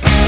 this.